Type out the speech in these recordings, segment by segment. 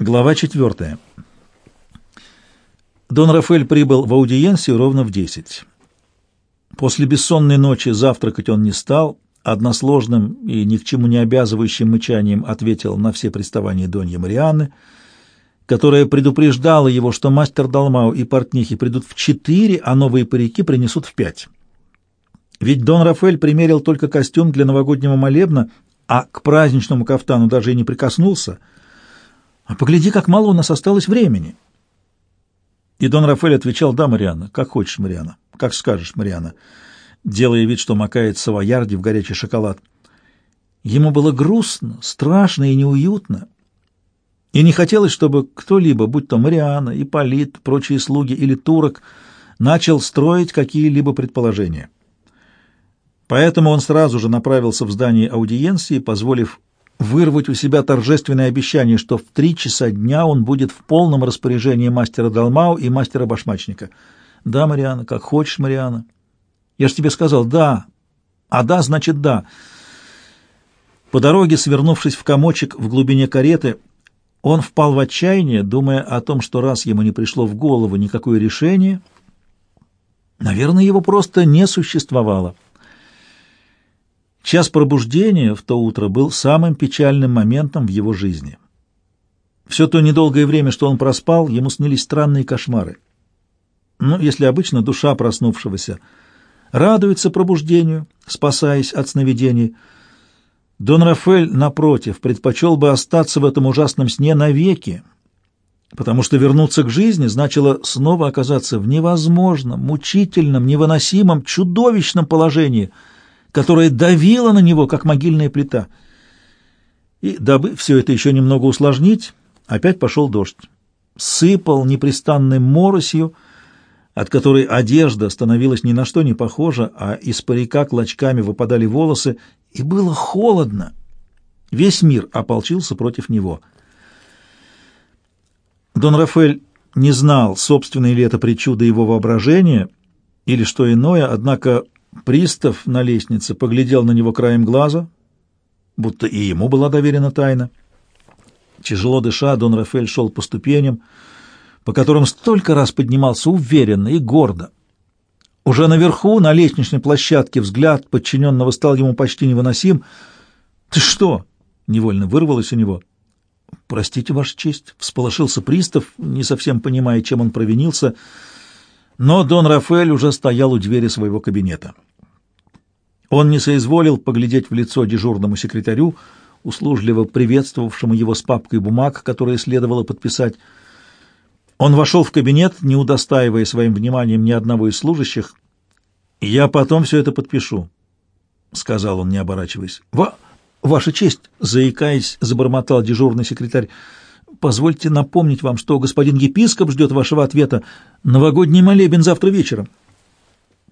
Глава 4. Дон Рафаэль прибыл в аудиенцию ровно в 10. После бессонной ночи завтракать он не стал, односложным и ни к чему не обязывающим мычанием ответил на все приставания Донья Марианны, которая предупреждала его, что мастер Далмау и портнихи придут в четыре, а новые парики принесут в пять. Ведь Дон Рафаэль примерил только костюм для новогоднего молебна, а к праздничному кафтану даже и не прикоснулся — а погляди, как мало у нас осталось времени. И Дон Рафаэль отвечал, да, Мариана, как хочешь, Мариана, как скажешь, Мариана, делая вид, что макает савоярди в горячий шоколад. Ему было грустно, страшно и неуютно, и не хотелось, чтобы кто-либо, будь то Мариана, Ипполит, прочие слуги или турок, начал строить какие-либо предположения. Поэтому он сразу же направился в здание аудиенции, позволив вырвать у себя торжественное обещание, что в три часа дня он будет в полном распоряжении мастера Далмау и мастера Башмачника. «Да, Мариана, как хочешь, Мариана». «Я же тебе сказал, да». «А да, значит, да». По дороге, свернувшись в комочек в глубине кареты, он впал в отчаяние, думая о том, что раз ему не пришло в голову никакое решение, наверное, его просто не существовало. Час пробуждения в то утро был самым печальным моментом в его жизни. Все то недолгое время, что он проспал, ему снились странные кошмары. Но если обычно душа проснувшегося радуется пробуждению, спасаясь от сновидений, Дон Рафаэль, напротив, предпочел бы остаться в этом ужасном сне навеки, потому что вернуться к жизни значило снова оказаться в невозможном, мучительном, невыносимом, чудовищном положении — которая давила на него, как могильная плита. И, дабы все это еще немного усложнить, опять пошел дождь. Сыпал непрестанной моросью, от которой одежда становилась ни на что не похожа, а из парика клочками выпадали волосы, и было холодно. Весь мир ополчился против него. Дон Рафаэль не знал, собственные ли это причуды его воображения или что иное, однако Пристав на лестнице поглядел на него краем глаза, будто и ему была доверена тайна. Тяжело дыша, Дон Рафаэль шел по ступеням, по которым столько раз поднимался уверенно и гордо. Уже наверху, на лестничной площадке, взгляд подчиненного стал ему почти невыносим. «Ты что?» — невольно вырвалось у него. «Простите, Ваша честь», — всполошился пристав, не совсем понимая, чем он провинился, — но Дон Рафаэль уже стоял у двери своего кабинета. Он не соизволил поглядеть в лицо дежурному секретарю, услужливо приветствовавшему его с папкой бумаг, которые следовало подписать. Он вошел в кабинет, не удостаивая своим вниманием ни одного из служащих. «Я потом все это подпишу», — сказал он, не оборачиваясь. «Ва... «Ваша честь», — заикаясь, забормотал дежурный секретарь, — Позвольте напомнить вам, что господин епископ ждет вашего ответа. Новогодний молебен завтра вечером.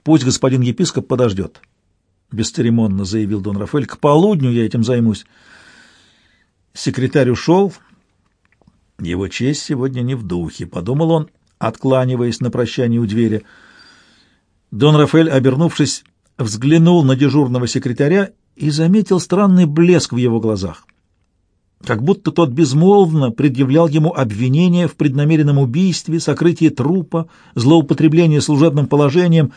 Пусть господин епископ подождет, — бесцеремонно заявил Дон Рафаэль. К полудню я этим займусь. Секретарь ушел. Его честь сегодня не в духе, — подумал он, откланиваясь на прощание у двери. Дон Рафаэль, обернувшись, взглянул на дежурного секретаря и заметил странный блеск в его глазах как будто тот безмолвно предъявлял ему обвинения в преднамеренном убийстве, сокрытии трупа, злоупотреблении служебным положением,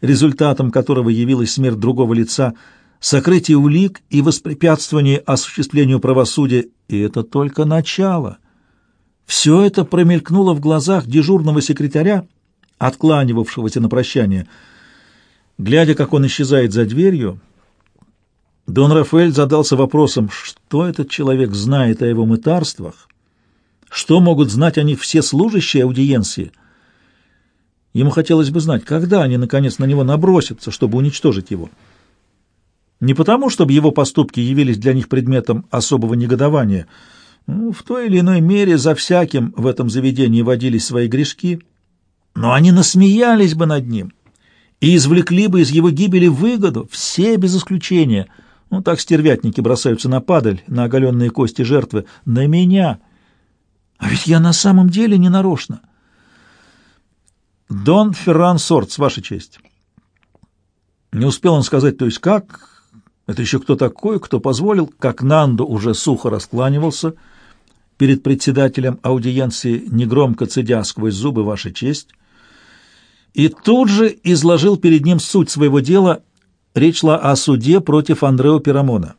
результатом которого явилась смерть другого лица, сокрытие улик и воспрепятствование осуществлению правосудия, и это только начало. Все это промелькнуло в глазах дежурного секретаря, откланивавшегося на прощание. Глядя, как он исчезает за дверью, Дон Рафаэль задался вопросом, что этот человек знает о его мытарствах, что могут знать о них все служащие аудиенции. Ему хотелось бы знать, когда они, наконец, на него набросятся, чтобы уничтожить его. Не потому, чтобы его поступки явились для них предметом особого негодования. Ну, в той или иной мере за всяким в этом заведении водились свои грешки, но они насмеялись бы над ним и извлекли бы из его гибели выгоду, все без исключения — ну, так стервятники бросаются на падаль, на оголенные кости жертвы. На меня! А ведь я на самом деле не нарочно. Дон Ферран Сортс, ваша честь. Не успел он сказать, то есть как? Это еще кто такой, кто позволил, как Нандо уже сухо раскланивался, перед председателем аудиенции, негромко цедя сквозь зубы ваша честь, и тут же изложил перед ним суть своего дела. Речь шла о суде против Андрео Пирамона,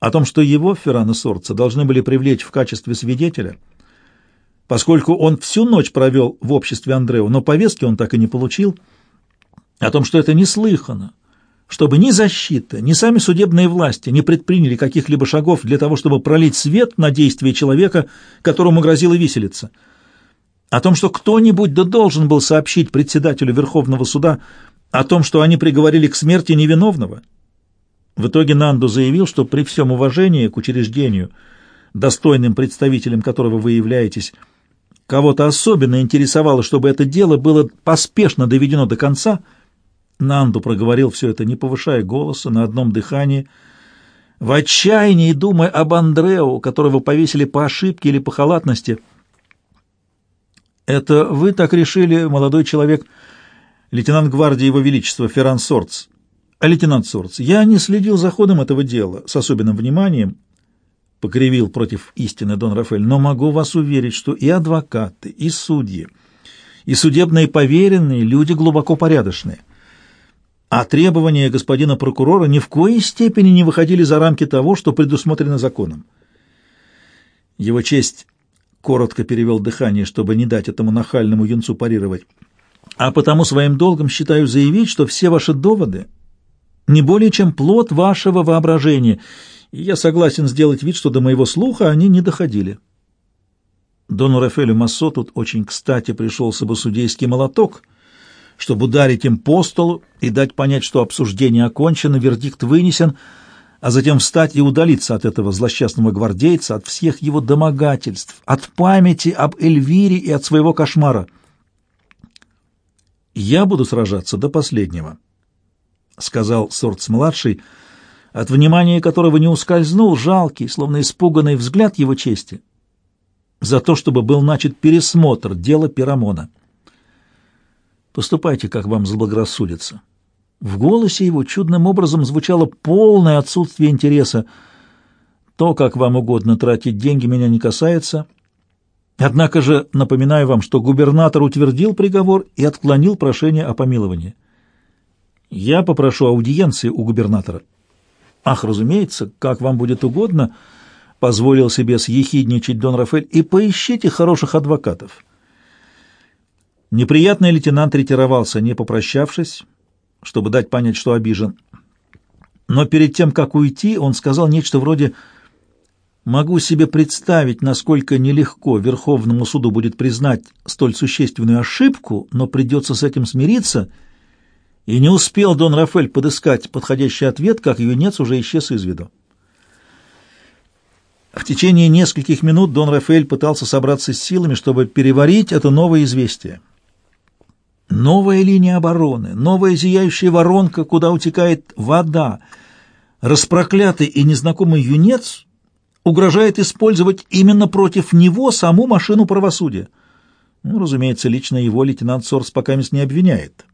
о том, что его, Феррана Сорца, должны были привлечь в качестве свидетеля, поскольку он всю ночь провел в обществе Андрео, но повестки он так и не получил, о том, что это неслыханно, чтобы ни защита, ни сами судебные власти не предприняли каких-либо шагов для того, чтобы пролить свет на действия человека, которому грозила виселица — о том, что кто-нибудь да должен был сообщить председателю Верховного суда о том, что они приговорили к смерти невиновного. В итоге Нанду заявил, что при всем уважении к учреждению, достойным представителем которого вы являетесь, кого-то особенно интересовало, чтобы это дело было поспешно доведено до конца, Нанду проговорил все это, не повышая голоса, на одном дыхании, в отчаянии думая об Андрео, которого повесили по ошибке или по халатности – «Это вы так решили, молодой человек, лейтенант гвардии Его Величества Ферран Сорц?» «А лейтенант Сорц, я не следил за ходом этого дела с особенным вниманием», — покривил против истины Дон Рафаэль, «но могу вас уверить, что и адвокаты, и судьи, и судебные поверенные люди глубоко порядочные» а требования господина прокурора ни в коей степени не выходили за рамки того, что предусмотрено законом. Его честь коротко перевел дыхание, чтобы не дать этому нахальному юнцу парировать. А потому своим долгом считаю заявить, что все ваши доводы не более чем плод вашего воображения, и я согласен сделать вид, что до моего слуха они не доходили. Дону Рафелю Массо тут очень кстати пришелся бы судейский молоток, чтобы ударить им по столу и дать понять, что обсуждение окончено, вердикт вынесен — а затем встать и удалиться от этого злосчастного гвардейца, от всех его домогательств, от памяти об Эльвире и от своего кошмара. «Я буду сражаться до последнего», — сказал Сортс-младший, от внимания которого не ускользнул жалкий, словно испуганный взгляд его чести, за то, чтобы был начат пересмотр дела Пирамона. «Поступайте, как вам заблагорассудится». В голосе его чудным образом звучало полное отсутствие интереса. То, как вам угодно тратить деньги, меня не касается. Однако же напоминаю вам, что губернатор утвердил приговор и отклонил прошение о помиловании. Я попрошу аудиенции у губернатора. Ах, разумеется, как вам будет угодно, позволил себе съехидничать Дон Рафаэль, и поищите хороших адвокатов. Неприятный лейтенант ретировался, не попрощавшись, чтобы дать понять, что обижен. Но перед тем, как уйти, он сказал нечто вроде «Могу себе представить, насколько нелегко Верховному суду будет признать столь существенную ошибку, но придется с этим смириться». И не успел Дон Рафель подыскать подходящий ответ, как юнец уже исчез из виду. В течение нескольких минут Дон Рафаэль пытался собраться с силами, чтобы переварить это новое известие. Новая линия обороны, новая зияющая воронка, куда утекает вода. Распроклятый и незнакомый юнец угрожает использовать именно против него саму машину правосудия. Ну, разумеется, лично его лейтенант Сорс пока не обвиняет.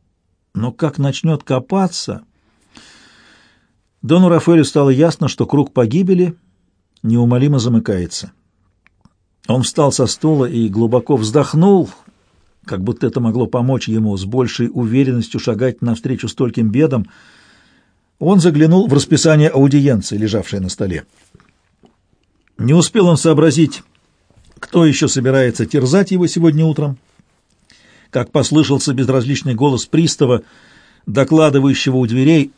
Но как начнет копаться... Дону Рафаэлю стало ясно, что круг погибели неумолимо замыкается. Он встал со стула и глубоко вздохнул, как будто это могло помочь ему с большей уверенностью шагать навстречу стольким бедам, он заглянул в расписание аудиенции, лежавшее на столе. Не успел он сообразить, кто еще собирается терзать его сегодня утром, как послышался безразличный голос пристава, докладывающего у дверей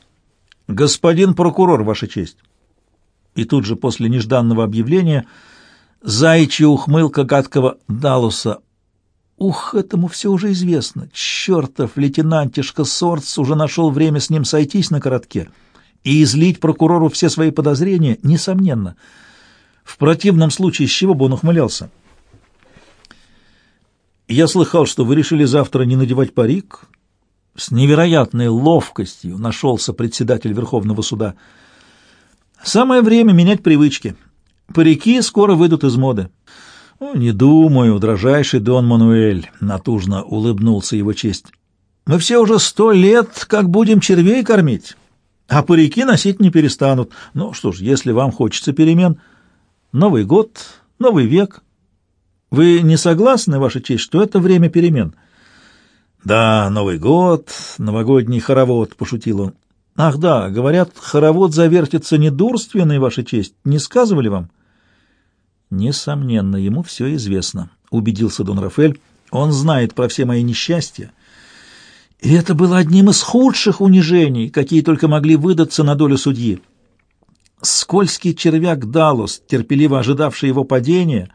«Господин прокурор, Ваша честь!» И тут же после нежданного объявления заячья ухмылка гадкого Далуса Ух, этому все уже известно. Чертов лейтенантишка Сорц уже нашел время с ним сойтись на коротке и излить прокурору все свои подозрения, несомненно. В противном случае с чего бы он ухмылялся? Я слыхал, что вы решили завтра не надевать парик. С невероятной ловкостью нашелся председатель Верховного суда. Самое время менять привычки. Парики скоро выйдут из моды. «Ну, «Не думаю, дрожайший Дон Мануэль», — натужно улыбнулся его честь. «Мы все уже сто лет как будем червей кормить, а парики носить не перестанут. Ну что ж, если вам хочется перемен, Новый год, Новый век. Вы не согласны, Ваша честь, что это время перемен? Да, Новый год, новогодний хоровод, пошутил он. Ах да, говорят, хоровод завертится недурственный, Ваша честь. Не сказывали вам? Несомненно, ему все известно, убедился Дон Рафель. Он знает про все мои несчастья. И это было одним из худших унижений, какие только могли выдаться на долю судьи. Скользкий червяк Далус, терпеливо ожидавший его падения,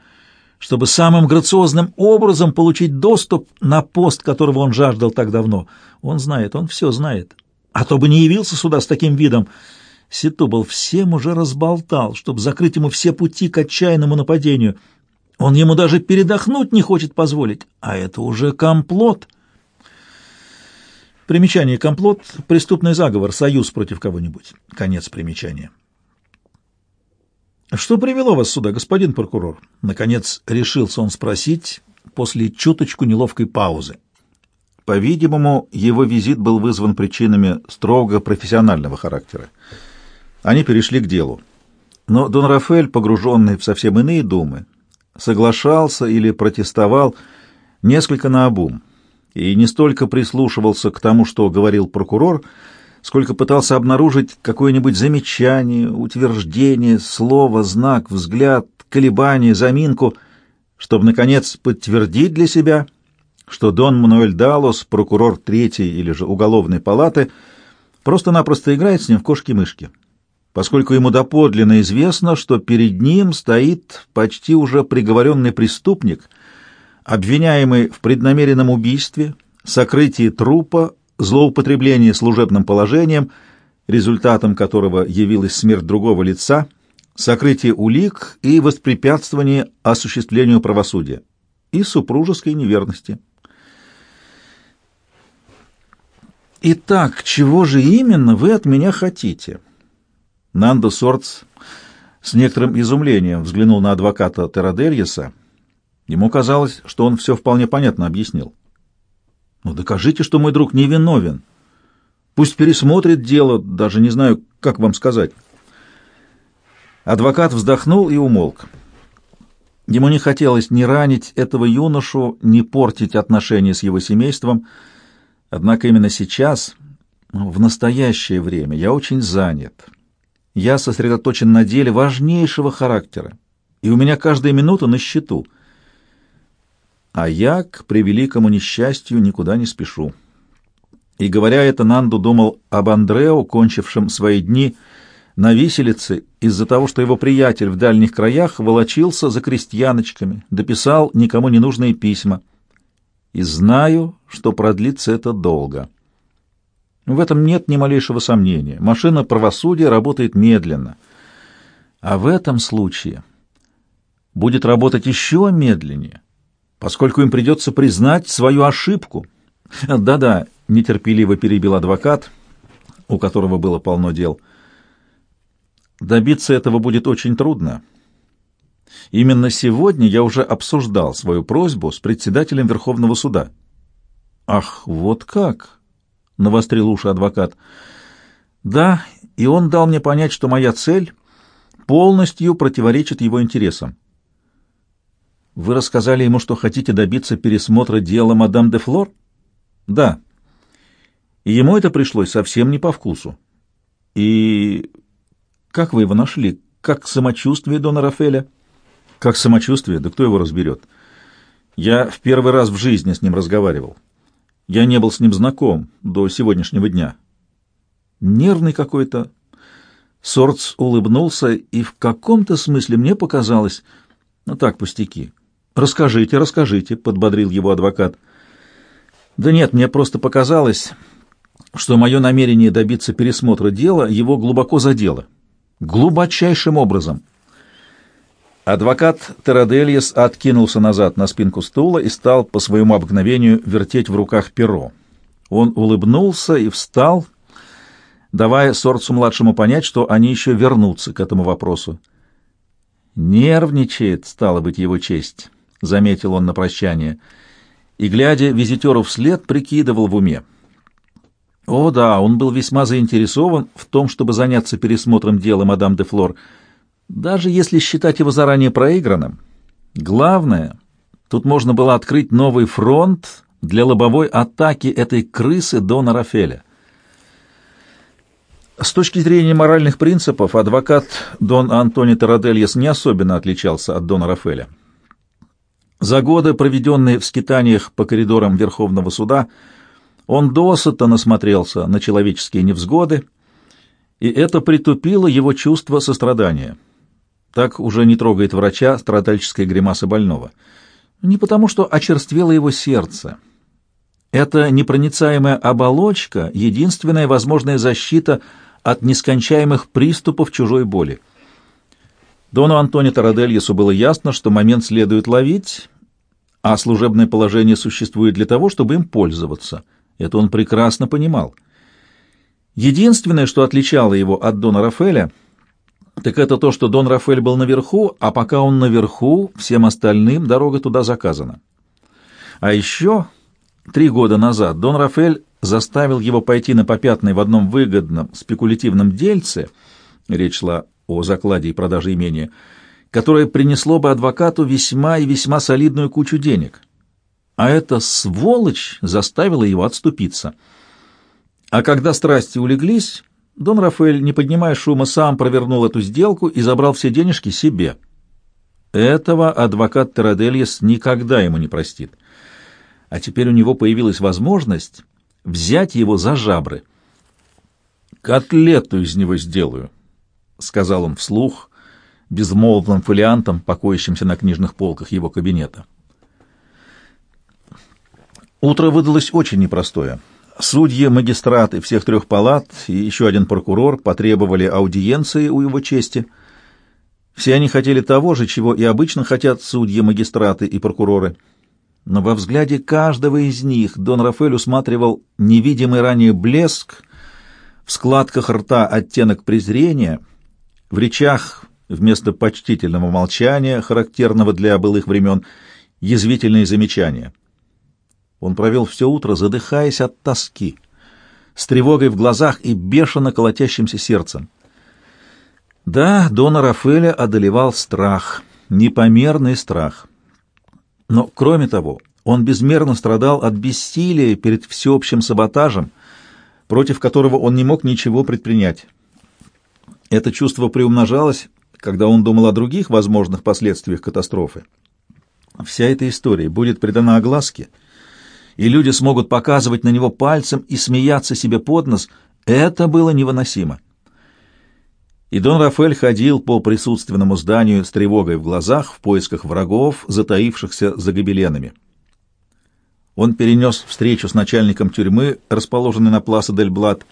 чтобы самым грациозным образом получить доступ на пост, которого он жаждал так давно. Он знает, он все знает. А то бы не явился сюда с таким видом. Ситубал всем уже разболтал, чтобы закрыть ему все пути к отчаянному нападению. Он ему даже передохнуть не хочет позволить, а это уже комплот. Примечание комплот — преступный заговор, союз против кого-нибудь. Конец примечания. «Что привело вас сюда, господин прокурор?» Наконец решился он спросить после чуточку неловкой паузы. По-видимому, его визит был вызван причинами строго профессионального характера. Они перешли к делу. Но Дон Рафаэль, погруженный в совсем иные думы, соглашался или протестовал несколько наобум и не столько прислушивался к тому, что говорил прокурор, сколько пытался обнаружить какое-нибудь замечание, утверждение, слово, знак, взгляд, колебание, заминку, чтобы, наконец, подтвердить для себя, что Дон Мануэль Далос, прокурор третьей или же уголовной палаты, просто-напросто играет с ним в кошки-мышки, поскольку ему доподлинно известно, что перед ним стоит почти уже приговоренный преступник, обвиняемый в преднамеренном убийстве, сокрытии трупа, злоупотребление служебным положением, результатом которого явилась смерть другого лица, сокрытие улик и воспрепятствование осуществлению правосудия и супружеской неверности. «Итак, чего же именно вы от меня хотите?» Нандо Сортс с некоторым изумлением взглянул на адвоката Терадельеса. Ему казалось, что он все вполне понятно объяснил. Ну, докажите, что мой друг невиновен. Пусть пересмотрит дело, даже не знаю, как вам сказать. Адвокат вздохнул и умолк. Ему не хотелось ни ранить этого юношу, ни портить отношения с его семейством. Однако именно сейчас, в настоящее время, я очень занят. Я сосредоточен на деле важнейшего характера, и у меня каждая минута на счету — а я, к превеликому несчастью, никуда не спешу. И, говоря это, Нанду думал об Андрео, кончившем свои дни на виселице из-за того, что его приятель в дальних краях волочился за крестьяночками, дописал никому не нужные письма. И знаю, что продлится это долго. В этом нет ни малейшего сомнения. Машина правосудия работает медленно. А в этом случае будет работать еще медленнее поскольку им придется признать свою ошибку. Да-да, нетерпеливо перебил адвокат, у которого было полно дел. Добиться этого будет очень трудно. Именно сегодня я уже обсуждал свою просьбу с председателем Верховного суда. Ах, вот как, навострил уши адвокат. Да, и он дал мне понять, что моя цель полностью противоречит его интересам. Вы рассказали ему, что хотите добиться пересмотра дела мадам де Флор? Да. И ему это пришлось совсем не по вкусу. И как вы его нашли? Как самочувствие Дона Рафеля? Как самочувствие? Да кто его разберет? Я в первый раз в жизни с ним разговаривал. Я не был с ним знаком до сегодняшнего дня. Нервный какой-то. Сорц улыбнулся, и в каком-то смысле мне показалось, ну так, пустяки, «Расскажите, расскажите», — подбодрил его адвокат. «Да нет, мне просто показалось, что мое намерение добиться пересмотра дела его глубоко задело. Глубочайшим образом». Адвокат Терадельес откинулся назад на спинку стула и стал по своему обыкновению вертеть в руках перо. Он улыбнулся и встал, давая Сорцу-младшему понять, что они еще вернутся к этому вопросу. Нервничает, стало быть, его честь. — заметил он на прощание, и, глядя визитеру вслед, прикидывал в уме. О да, он был весьма заинтересован в том, чтобы заняться пересмотром дела мадам де Флор, даже если считать его заранее проигранным. Главное, тут можно было открыть новый фронт для лобовой атаки этой крысы Дона Рафеля. С точки зрения моральных принципов, адвокат Дон Антони Тарадельес не особенно отличался от Дона Рафеля. За годы, проведенные в скитаниях по коридорам Верховного суда, он досыта насмотрелся на человеческие невзгоды, и это притупило его чувство сострадания. Так уже не трогает врача страдальческая гримаса больного. Не потому, что очерствело его сердце. Это непроницаемая оболочка — единственная возможная защита от нескончаемых приступов чужой боли. Дону Антони Тарадельесу было ясно, что момент следует ловить, а служебное положение существует для того, чтобы им пользоваться. Это он прекрасно понимал. Единственное, что отличало его от Дона Рафеля, так это то, что Дон Рафель был наверху, а пока он наверху, всем остальным дорога туда заказана. А еще три года назад Дон Рафель заставил его пойти на попятный в одном выгодном спекулятивном дельце, речь шла о закладе и продаже имения, которое принесло бы адвокату весьма и весьма солидную кучу денег. А эта сволочь заставила его отступиться. А когда страсти улеглись, Дон Рафаэль, не поднимая шума, сам провернул эту сделку и забрал все денежки себе. Этого адвокат Терадельес никогда ему не простит. А теперь у него появилась возможность взять его за жабры. «Котлету из него сделаю», — сказал он вслух, безмолвным фолиантом, покоящимся на книжных полках его кабинета. Утро выдалось очень непростое. Судьи, магистраты всех трех палат и еще один прокурор потребовали аудиенции у его чести. Все они хотели того же, чего и обычно хотят судьи, магистраты и прокуроры — но во взгляде каждого из них Дон Рафаэль усматривал невидимый ранее блеск, в складках рта оттенок презрения, в речах вместо почтительного молчания, характерного для былых времен, язвительные замечания. Он провел все утро, задыхаясь от тоски, с тревогой в глазах и бешено колотящимся сердцем. Да, Дона Рафаэля одолевал страх, непомерный страх — но, кроме того, он безмерно страдал от бессилия перед всеобщим саботажем, против которого он не мог ничего предпринять. Это чувство приумножалось, когда он думал о других возможных последствиях катастрофы. Вся эта история будет придана огласке, и люди смогут показывать на него пальцем и смеяться себе под нос. Это было невыносимо и Дон Рафаэль ходил по присутственному зданию с тревогой в глазах в поисках врагов, затаившихся за гобеленами. Он перенес встречу с начальником тюрьмы, расположенной на Пласа дель Блат,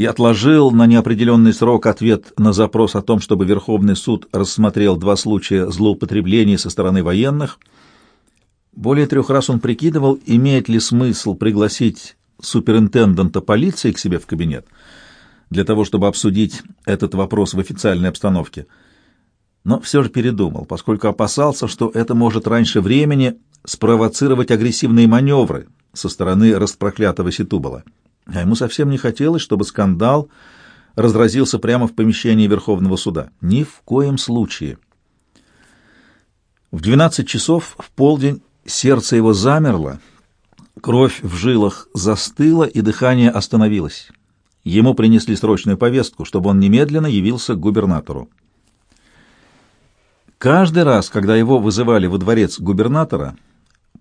и отложил на неопределенный срок ответ на запрос о том, чтобы Верховный суд рассмотрел два случая злоупотреблений со стороны военных. Более трех раз он прикидывал, имеет ли смысл пригласить суперинтенданта полиции к себе в кабинет — для того, чтобы обсудить этот вопрос в официальной обстановке. Но все же передумал, поскольку опасался, что это может раньше времени спровоцировать агрессивные маневры со стороны распроклятого Ситубала. А ему совсем не хотелось, чтобы скандал разразился прямо в помещении Верховного суда. Ни в коем случае. В двенадцать часов в полдень сердце его замерло, кровь в жилах застыла и дыхание остановилось. Ему принесли срочную повестку, чтобы он немедленно явился к губернатору. Каждый раз, когда его вызывали во дворец губернатора,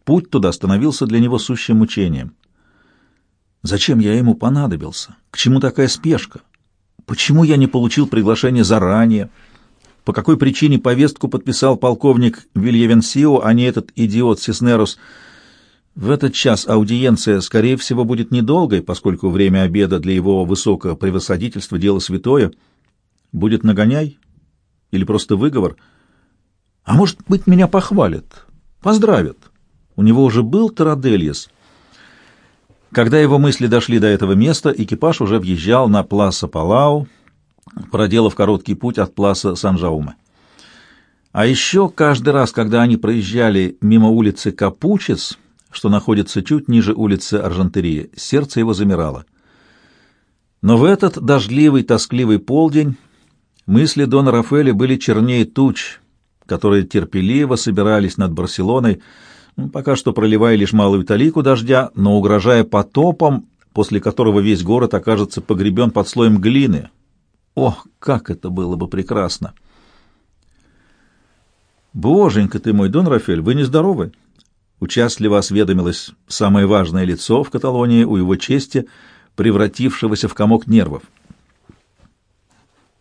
путь туда становился для него сущим мучением. Зачем я ему понадобился? К чему такая спешка? Почему я не получил приглашение заранее? По какой причине повестку подписал полковник Вильявенсио, а не этот идиот Сиснерус — в этот час аудиенция, скорее всего, будет недолгой, поскольку время обеда для его высокого превосходительства — дело святое. Будет нагоняй или просто выговор? А может быть, меня похвалят, поздравят. У него уже был Тарадельес. Когда его мысли дошли до этого места, экипаж уже въезжал на Пласа Палау, проделав короткий путь от Пласа Сан-Жауме. А еще каждый раз, когда они проезжали мимо улицы Капучес, что находится чуть ниже улицы Аржантерии. Сердце его замирало. Но в этот дождливый, тоскливый полдень мысли Дона Рафаэля были чернее туч, которые терпеливо собирались над Барселоной, пока что проливая лишь малую талику дождя, но угрожая потопом, после которого весь город окажется погребен под слоем глины. Ох, как это было бы прекрасно! «Боженька ты мой, Дон Рафель, вы нездоровы?» Участливо осведомилось самое важное лицо в Каталонии у его чести, превратившегося в комок нервов.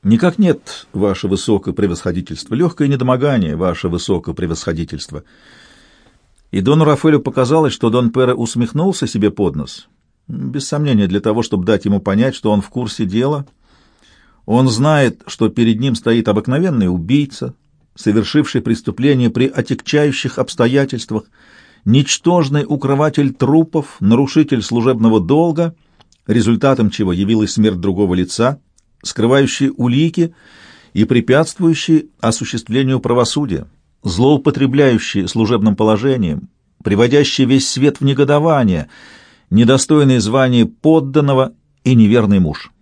«Никак нет, ваше высокопревосходительство, легкое недомогание, ваше высокопревосходительство». И Дону Рафаэлю показалось, что Дон Пере усмехнулся себе под нос, без сомнения для того, чтобы дать ему понять, что он в курсе дела. Он знает, что перед ним стоит обыкновенный убийца, совершивший преступление при отягчающих обстоятельствах, ничтожный укрыватель трупов, нарушитель служебного долга, результатом чего явилась смерть другого лица, скрывающий улики и препятствующий осуществлению правосудия, злоупотребляющий служебным положением, приводящий весь свет в негодование, недостойный звания подданного и неверный муж.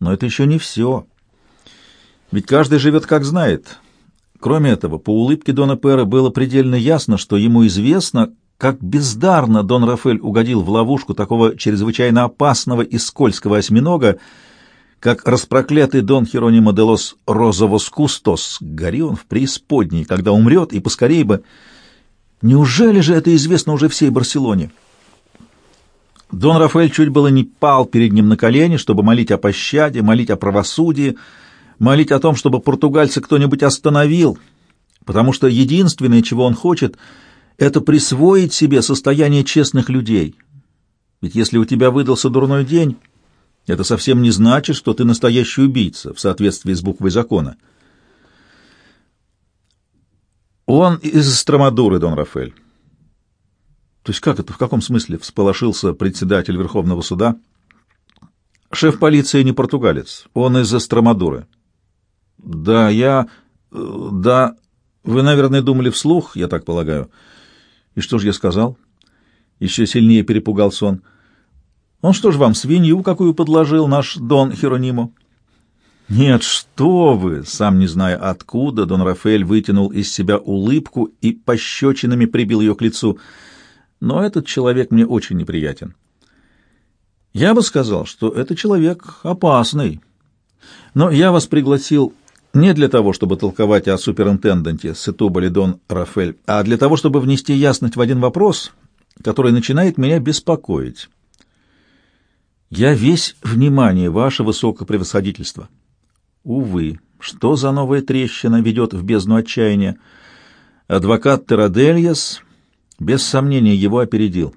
Но это еще не все. Ведь каждый живет как знает, Кроме этого, по улыбке Дона Пера было предельно ясно, что ему известно, как бездарно Дон Рафель угодил в ловушку такого чрезвычайно опасного и скользкого осьминога, как распроклятый Дон Херонимо де лос Розовос Кустос. Гори он в преисподней, когда умрет, и поскорей бы... Неужели же это известно уже всей Барселоне? Дон Рафаэль чуть было не пал перед ним на колени, чтобы молить о пощаде, молить о правосудии, молить о том, чтобы португальца кто-нибудь остановил, потому что единственное, чего он хочет, это присвоить себе состояние честных людей. Ведь если у тебя выдался дурной день, это совсем не значит, что ты настоящий убийца в соответствии с буквой закона. Он из Стромадуры, Дон Рафаэль. То есть как это, в каком смысле всполошился председатель Верховного суда? Шеф полиции не португалец, он из Эстромадуры. Да, я... Э, да, вы, наверное, думали вслух, я так полагаю. И что же я сказал? Еще сильнее перепугался он. Он что ж вам, свинью какую подложил наш Дон Херонимо? Нет, что вы! Сам не зная откуда, Дон Рафаэль вытянул из себя улыбку и пощечинами прибил ее к лицу. Но этот человек мне очень неприятен. Я бы сказал, что это человек опасный. Но я вас пригласил не для того, чтобы толковать о суперинтенданте Сетубали Дон Рафель, а для того, чтобы внести ясность в один вопрос, который начинает меня беспокоить. Я весь внимание, ваше высокопревосходительство. Увы, что за новая трещина ведет в бездну отчаяния? Адвокат Терадельяс без сомнения его опередил.